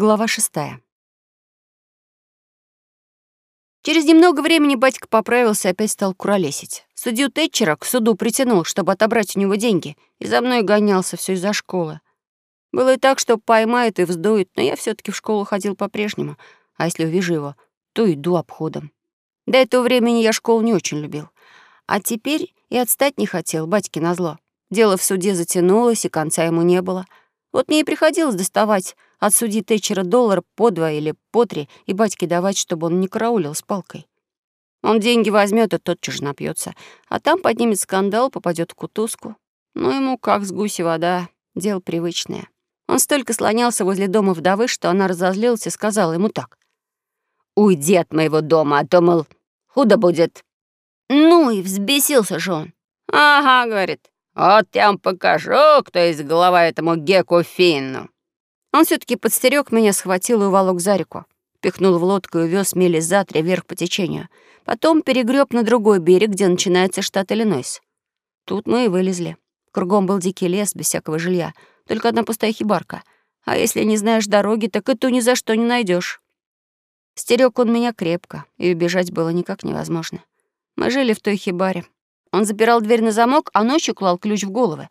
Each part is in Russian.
Глава шестая. Через немного времени батька поправился и опять стал куролесить. Судью Тэтчера к суду притянул, чтобы отобрать у него деньги, и за мной гонялся все из-за школы. Было и так, что поймает и вздует, но я все таки в школу ходил по-прежнему, а если увижу его, то иду обходом. До этого времени я школу не очень любил. А теперь и отстать не хотел, батьки назло. Дело в суде затянулось, и конца ему не было. Вот мне и приходилось доставать от судьи Тэтчера доллар по два или по три и батьке давать, чтобы он не караулил с палкой. Он деньги возьмет и тотчас же напьется, а там поднимет скандал, попадет в кутузку. Ну, ему как с гуси вода, дело привычное. Он столько слонялся возле дома вдовы, что она разозлилась и сказала ему так. «Уйди от моего дома, а то, мол, худо будет». Ну и взбесился же он. «Ага», — говорит, — «вот я вам покажу, кто из голова этому Геку Финну». Он все таки подстерег меня, схватил и уволок за реку. Пихнул в лодку и увез мили за три вверх по течению. Потом перегреб на другой берег, где начинается штат Иллинойс. Тут мы и вылезли. Кругом был дикий лес, без всякого жилья. Только одна пустая хибарка. А если не знаешь дороги, так и ту ни за что не найдешь. Стерег он меня крепко, и убежать было никак невозможно. Мы жили в той хибаре. Он запирал дверь на замок, а ночью клал ключ в головы.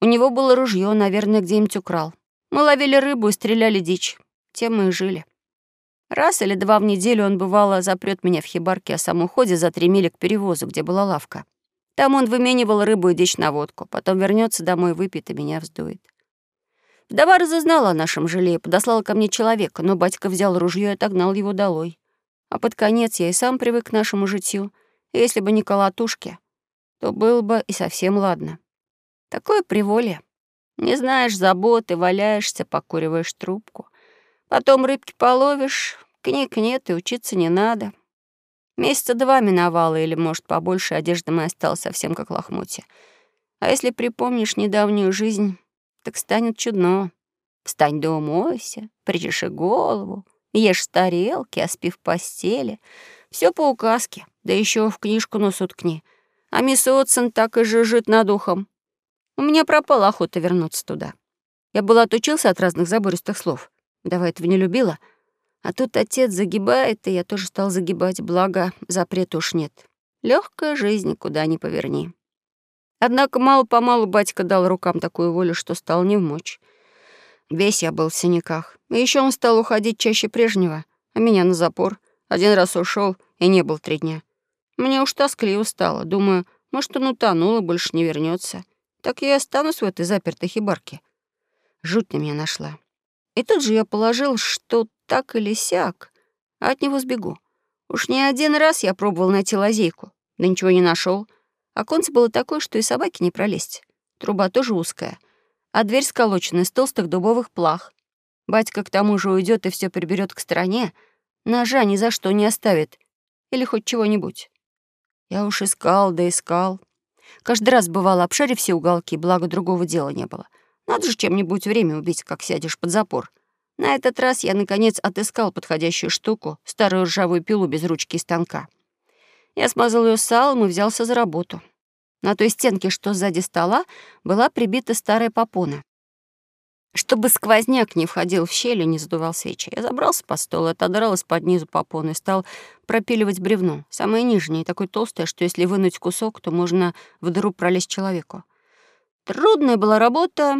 У него было ружье, наверное, где-нибудь украл. Мы ловили рыбу и стреляли дичь. Тем мы и жили. Раз или два в неделю он, бывало, запрет меня в хибарке, а сам уходит за три мили к перевозу, где была лавка. Там он выменивал рыбу и дичь на водку, потом вернется домой, выпьет и меня вздует. Вдова разузнала о нашем жиле и подослала ко мне человека, но батька взял ружье и отогнал его долой. А под конец я и сам привык к нашему житью. Если бы не колотушки, то было бы и совсем ладно. Такое приволье. Не знаешь заботы, валяешься, покуриваешь трубку. Потом рыбки половишь, книг нет и учиться не надо. Месяца два миновало, или, может, побольше, одежда моя стала совсем как лохмотья. А если припомнишь недавнюю жизнь, так станет чудно. Встань да умойся, причеши голову, ешь с тарелки, а спи в постели. Все по указке, да еще в книжку нос уткни. А мисс Отсон так и жужжит над ухом. У меня пропала охота вернуться туда. Я была отучился от разных забористых слов. Давай этого не любила. А тут отец загибает, и я тоже стал загибать, благо запрета уж нет. Легкая жизнь, куда ни поверни. Однако мало-помалу батька дал рукам такую волю, что стал не в мочь. Весь я был в синяках. И еще он стал уходить чаще прежнего, а меня на запор. Один раз ушел и не был три дня. Мне уж тоскливо стало. Думаю, может, он утонул и больше не вернется так я и останусь в этой запертой хибарке. Жуть на меня нашла. И тут же я положил, что так или сяк, а от него сбегу. Уж не один раз я пробовал найти лазейку, да ничего не нашел. Оконце было такое, что и собаки не пролезть. Труба тоже узкая, а дверь сколочена из толстых дубовых плах. Батька к тому же уйдет и все приберет к стороне, ножа ни за что не оставит или хоть чего-нибудь. Я уж искал да искал, Каждый раз бывало, обшарив все уголки, благо другого дела не было. Надо же чем-нибудь время убить, как сядешь под запор. На этот раз я, наконец, отыскал подходящую штуку, старую ржавую пилу без ручки и станка. Я смазал ее салом и взялся за работу. На той стенке, что сзади стола, была прибита старая попона. Чтобы сквозняк не входил в щель и не задувал свечи, я забрался под стол отодрал из-под низу попоны и стал пропиливать бревно, самое нижнее, такое толстое, что если вынуть кусок, то можно в дыру пролезть человеку. Трудная была работа,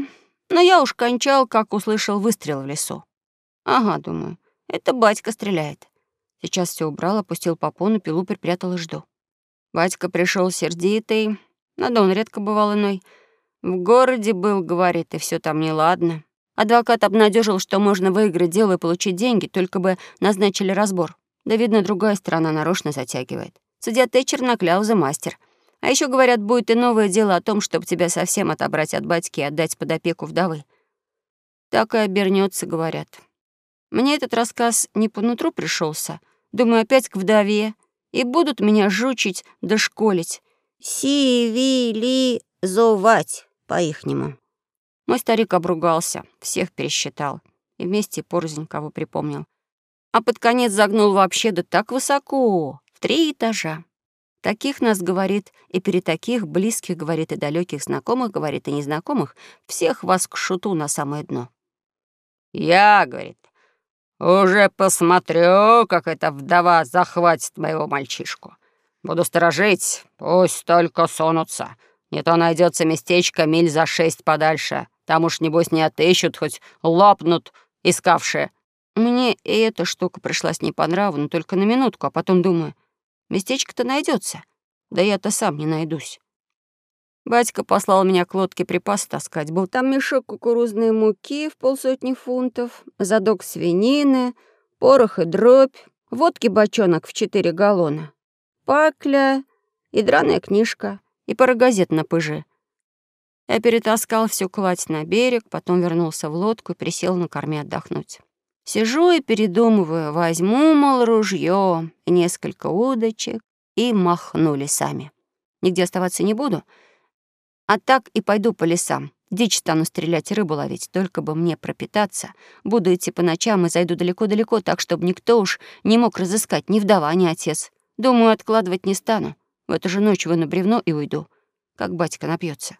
но я уж кончал, как услышал выстрел в лесу. Ага, думаю, это батька стреляет. Сейчас все убрал, опустил попону, пилу припрятал и жду. Батька пришел сердитый, надо он редко бывал иной — в городе был, говорит, и все там неладно. Адвокат обнадежил, что можно выиграть дело и получить деньги, только бы назначили разбор. Да, видно, другая сторона нарочно затягивает. Судья Тэтчер на кляузы мастер. А еще говорят, будет и новое дело о том, чтобы тебя совсем отобрать от батьки и отдать под опеку вдовы. Так и обернется, говорят. Мне этот рассказ не по нутру пришелся. Думаю, опять к вдове. И будут меня жучить да школить. Сивилизовать по-ихнему. Мой старик обругался, всех пересчитал. И вместе порознь кого припомнил. А под конец загнул вообще да так высоко, в три этажа. Таких нас говорит, и перед таких близких говорит, и далеких знакомых говорит, и незнакомых, всех вас к шуту на самое дно. «Я, — говорит, Уже посмотрю, как эта вдова захватит моего мальчишку. Буду сторожить, пусть только сунутся. Не то найдется местечко миль за шесть подальше. Там уж, небось, не отыщут, хоть лопнут искавшие. Мне и эта штука пришлась не по нраву, но только на минутку, а потом думаю, местечко-то найдется. Да я-то сам не найдусь. Батька послал меня к лодке припас таскать. Был там мешок кукурузной муки в полсотни фунтов, задок свинины, порох и дробь, водки бочонок в четыре галлона, пакля и драная книжка, и пара газет на пыже. Я перетаскал всю кладь на берег, потом вернулся в лодку и присел на корме отдохнуть. Сижу и передумываю, возьму, мол, ружье несколько удочек, и махнули сами. Нигде оставаться не буду — а так и пойду по лесам. Дичь стану стрелять и рыбу ловить, только бы мне пропитаться. Буду идти по ночам и зайду далеко-далеко, так, чтобы никто уж не мог разыскать ни вдова, ни отец. Думаю, откладывать не стану. В эту же ночь выну бревно и уйду, как батька напьется.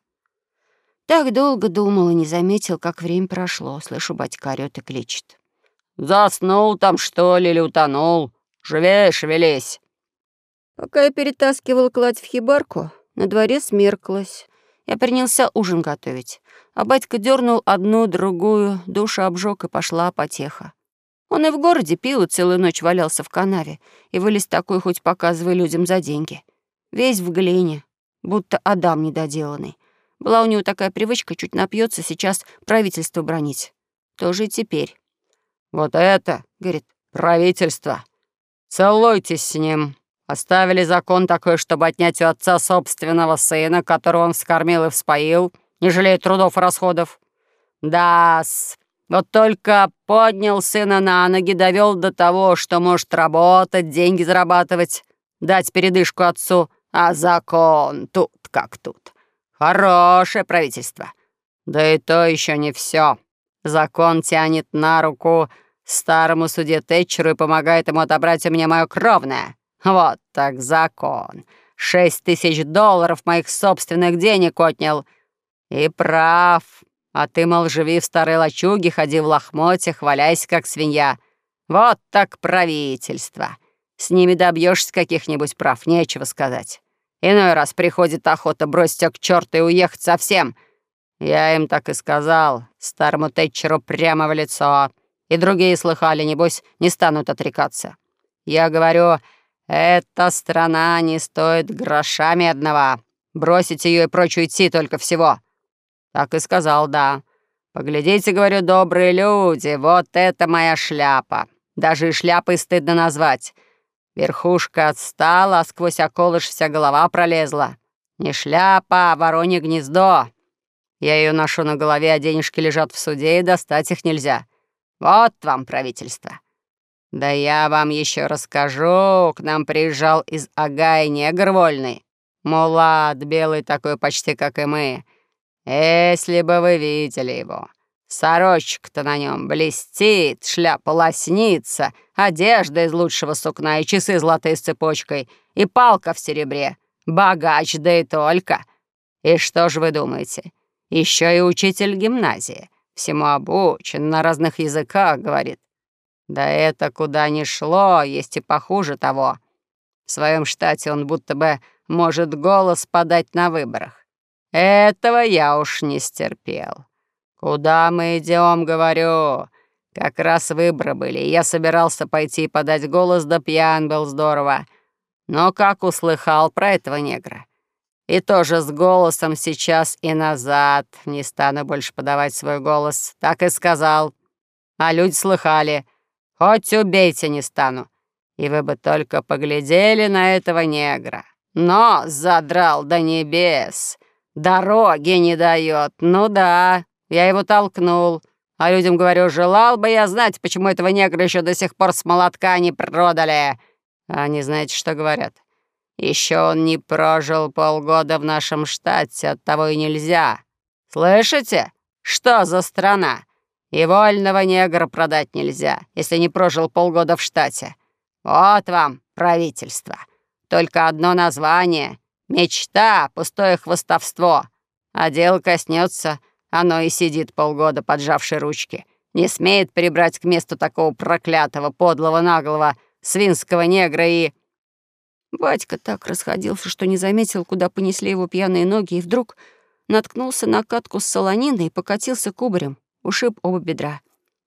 Так долго думал и не заметил, как время прошло. Слышу, батька орёт и кличет. «Заснул там, что ли, или утонул? Живее, шевелись!» Пока я перетаскивал кладь в хибарку, на дворе смерклась. Я принялся ужин готовить, а батька дернул одну, другую, душу обжег и пошла потеха. Он и в городе пил, и целую ночь валялся в канаве, и вылез такой, хоть показывая людям за деньги. Весь в глине, будто Адам недоделанный. Была у него такая привычка, чуть напьется, сейчас правительство бронить. Тоже и теперь. «Вот это, — говорит, — правительство. Целуйтесь с ним». Оставили закон такой, чтобы отнять у отца собственного сына, которого он вскормил и вспоил, не жалея трудов и расходов. Да-с, вот только поднял сына на ноги, довел до того, что может работать, деньги зарабатывать, дать передышку отцу, а закон тут как тут. Хорошее правительство. Да и то еще не все. Закон тянет на руку старому суде Тэтчеру и помогает ему отобрать у меня мое кровное. Вот так закон. Шесть тысяч долларов моих собственных денег отнял. И прав. А ты, мол, живи в старой лачуге, ходи в лохмотьях, валяйся, как свинья. Вот так правительство. С ними добьешься каких-нибудь прав, нечего сказать. Иной раз приходит охота бросить к черту и уехать совсем. Я им так и сказал, старому Тэтчеру прямо в лицо. И другие слыхали, небось, не станут отрекаться. Я говорю, эта страна не стоит грошами одного. Бросить ее и прочь уйти только всего. Так и сказал, да. Поглядите, говорю, добрые люди, вот это моя шляпа. Даже и шляпой стыдно назвать. Верхушка отстала, а сквозь околыш вся голова пролезла. Не шляпа, а воронье гнездо. Я ее ношу на голове, а денежки лежат в суде, и достать их нельзя. Вот вам правительство. «Да я вам еще расскажу. К нам приезжал из Агая негр вольный. Мулат, белый такой почти, как и мы. Если бы вы видели его. Сорочка-то на нем блестит, шляпа лоснится, одежда из лучшего сукна и часы золотые с цепочкой, и палка в серебре. Богач, да и только. И что же вы думаете? Еще и учитель гимназии. Всему обучен, на разных языках говорит. Да это куда ни шло, есть и похуже того. В своем штате он будто бы может голос подать на выборах. Этого я уж не стерпел. Куда мы идем, говорю? Как раз выборы были, я собирался пойти подать голос, да пьян был здорово. Но как услыхал про этого негра. И тоже с голосом сейчас и назад. Не стану больше подавать свой голос. Так и сказал. А люди слыхали — Хоть убейте не стану. И вы бы только поглядели на этого негра. Но задрал до небес. Дороги не дает. Ну да, я его толкнул. А людям говорю, желал бы я знать, почему этого негра еще до сих пор с молотка не продали. А они знаете, что говорят? Еще он не прожил полгода в нашем штате, оттого и нельзя. Слышите? Что за страна? И вольного негра продать нельзя, если не прожил полгода в штате. Вот вам правительство. Только одно название. Мечта, пустое хвостовство. А дело коснется, оно и сидит полгода, поджавши ручки. не смеет прибрать к месту такого проклятого, подлого, наглого, свинского негра и...» Батька так расходился, что не заметил, куда понесли его пьяные ноги, и вдруг наткнулся на катку с солониной и покатился кубарем, ушиб оба бедра.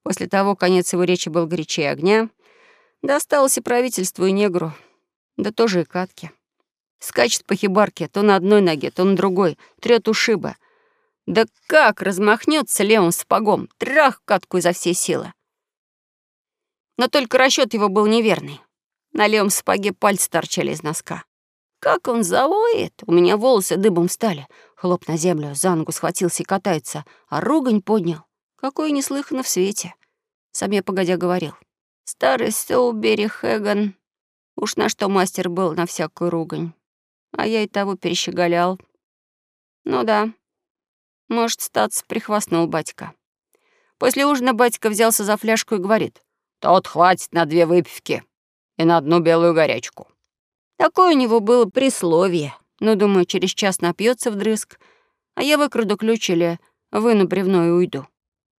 После того конец его речи был горячее огня. Досталось и правительству, и негру. Да тоже и катке. Скачет по хибарке то на одной ноге, то на другой, трёт ушиба. Да как размахнется левым сапогом, трах катку изо всей силы. Но только расчет его был неверный. На левом сапоге пальцы торчали из носка. Как он завоет! У меня волосы дыбом стали. Хлоп на землю, за ногу схватился и катается, а ругань поднял. Какое неслыханно в свете. Сам я погодя говорил. Старый Соубери Хэган. Уж на что мастер был на всякую ругань. А я и того перещеголял. Ну да, может, статься прихвастнул батька. После ужина батька взялся за фляжку и говорит. «Тот хватит на две выпивки и на одну белую горячку». Такое у него было присловие. Ну, думаю, через час напьется вдрызг, а я выкраду ключ или выну бревно и уйду.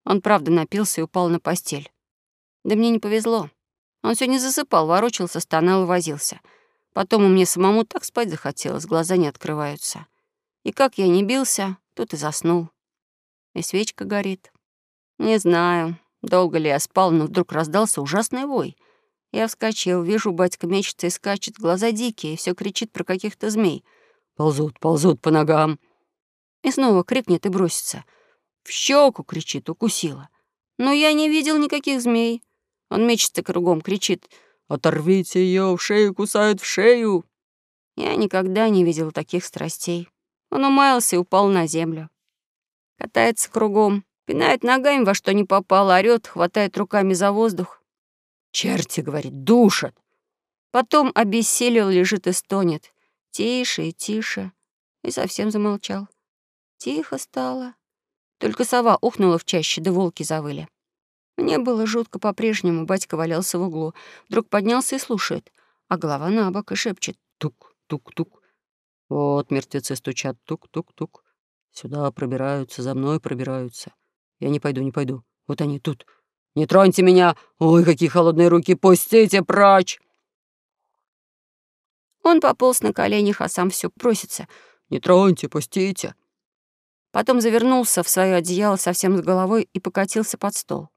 Он правда напился и упал на постель. Да мне не повезло. Он не засыпал, ворочался, стонал и возился. Потом у меня самому так спать захотелось, глаза не открываются. И как я не бился, тут и заснул. И свечка горит. Не знаю, долго ли я спал, но вдруг раздался ужасный вой. Я вскочил, вижу, батька мечется и скачет, глаза дикие, и все кричит про каких-то змей. Ползут, ползут по ногам. И снова крикнет и бросится. В щеку кричит, укусила. Но я не видел никаких змей. Он мечется кругом, кричит. «Оторвите ее, в шею кусают, в шею!» Я никогда не видел таких страстей. Он умаялся и упал на землю. Катается кругом, пинает ногами во что не попало, орёт, хватает руками за воздух. «Черти!» — говорит, «душат!» Потом обессилел, лежит и стонет. Тише и тише. И совсем замолчал. Тихо стало. Только сова ухнула в чаще, да волки завыли. Мне было жутко по-прежнему, батька валялся в углу. Вдруг поднялся и слушает, а голова на бок и шепчет «тук-тук-тук». Вот мертвецы стучат тук-тук-тук. Сюда пробираются, за мной пробираются. Я не пойду, не пойду. Вот они тут. Не троньте меня! Ой, какие холодные руки! Пустите прочь! Он пополз на коленях, а сам все просится. «Не троньте, пустите!» Потом завернулся в свое одеяло совсем с головой и покатился под стол.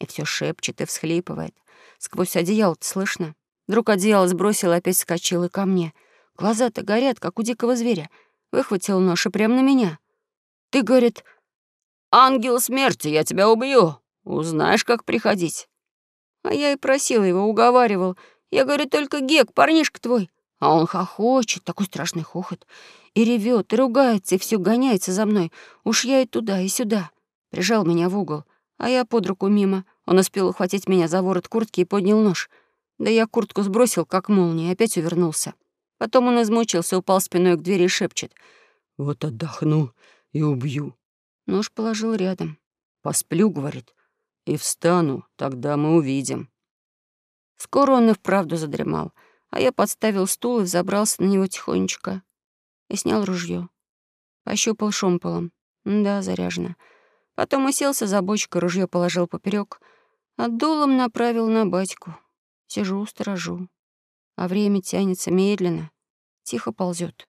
И все шепчет и всхлипывает. Сквозь одеяло слышно. Вдруг одеяло сбросил, опять вскочил и ко мне. Глаза-то горят, как у дикого зверя. Выхватил нож и прямо на меня. «Ты, — говорит, — ангел смерти, я тебя убью. Узнаешь, как приходить». А я и просила его, уговаривал. Я говорю, только Гек, парнишка твой. А он хохочет, такой страшный хохот и ревет, и ругается, и все гоняется за мной. Уж я и туда, и сюда. Прижал меня в угол, а я под руку мимо. Он успел ухватить меня за ворот куртки и поднял нож. Да я куртку сбросил, как молния, и опять увернулся. Потом он измучился, упал спиной к двери и шепчет. «Вот отдохну и убью». Нож положил рядом. «Посплю», — говорит, — «и встану, тогда мы увидим». Скоро он и вправду задремал, а я подставил стул и взобрался на него тихонечко и снял ружье. Пощупал шомполом. Да, заряжено. Потом уселся за бочку, ружье положил поперек, а дулом направил на батьку. Сижу, сторожу. А время тянется медленно, тихо ползет.